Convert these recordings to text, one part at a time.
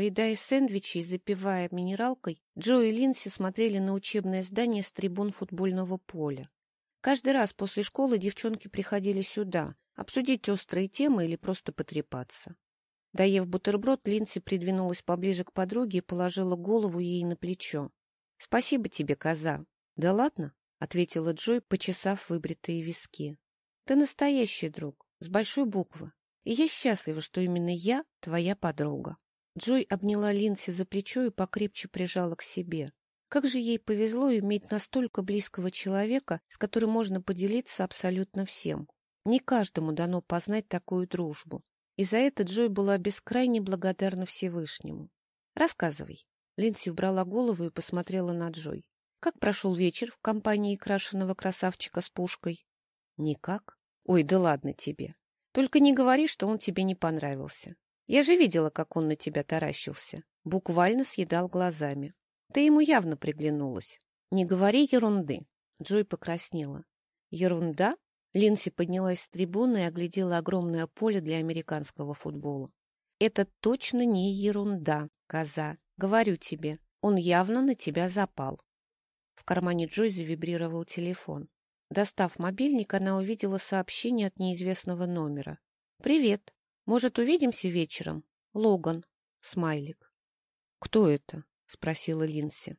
Поедая сэндвичи и запивая минералкой, Джо и Линси смотрели на учебное здание с трибун футбольного поля. Каждый раз после школы девчонки приходили сюда, обсудить острые темы или просто потрепаться. Доев бутерброд, Линси придвинулась поближе к подруге и положила голову ей на плечо. — Спасибо тебе, коза. — Да ладно, — ответила Джой, почесав выбритые виски. — Ты настоящий друг, с большой буквы, и я счастлива, что именно я твоя подруга. Джой обняла Линси за плечо и покрепче прижала к себе. Как же ей повезло иметь настолько близкого человека, с которым можно поделиться абсолютно всем. Не каждому дано познать такую дружбу. И за это Джой была бескрайне благодарна Всевышнему. «Рассказывай». Линси убрала голову и посмотрела на Джой. «Как прошел вечер в компании крашеного красавчика с пушкой?» «Никак. Ой, да ладно тебе. Только не говори, что он тебе не понравился. Я же видела, как он на тебя таращился. Буквально съедал глазами. Ты ему явно приглянулась. Не говори ерунды. Джой покраснела. Ерунда? Линси поднялась с трибуны и оглядела огромное поле для американского футбола. Это точно не ерунда, коза. Говорю тебе, он явно на тебя запал. В кармане Джой завибрировал телефон. Достав мобильник, она увидела сообщение от неизвестного номера. «Привет. Может, увидимся вечером? Логан». Смайлик. «Кто это?» — спросила Линси.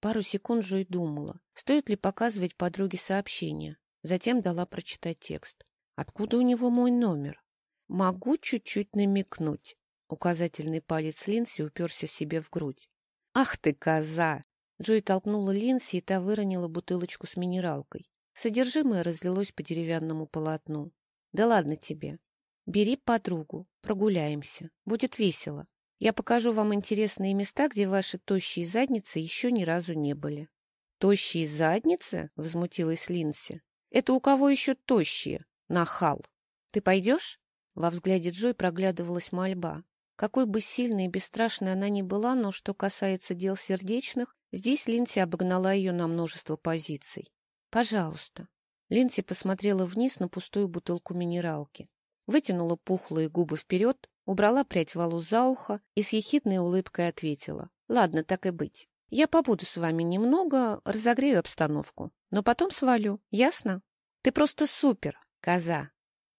Пару секунд Джой думала, стоит ли показывать подруге сообщение. Затем дала прочитать текст. Откуда у него мой номер? Могу чуть-чуть намекнуть. Указательный палец Линси уперся себе в грудь. Ах ты, коза! Джой толкнула Линси, и та выронила бутылочку с минералкой. Содержимое разлилось по деревянному полотну. Да ладно тебе. Бери подругу, прогуляемся. Будет весело. Я покажу вам интересные места, где ваши тощие задницы еще ни разу не были. — Тощие задницы? — возмутилась Линси. Это у кого еще тощие? Нахал. Ты пойдешь? Во взгляде Джой проглядывалась мольба. Какой бы сильной и бесстрашной она ни была, но что касается дел сердечных, здесь Линси обогнала ее на множество позиций. «Пожалуйста». Линси посмотрела вниз на пустую бутылку минералки. Вытянула пухлые губы вперед, убрала прядь волос за ухо и с ехидной улыбкой ответила. «Ладно, так и быть. Я побуду с вами немного, разогрею обстановку, но потом свалю, ясно? Ты просто супер, коза.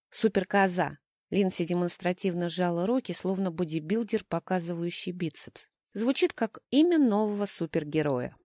Супер-коза. Линси демонстративно сжала руки, словно бодибилдер, показывающий бицепс. Звучит как имя нового супергероя.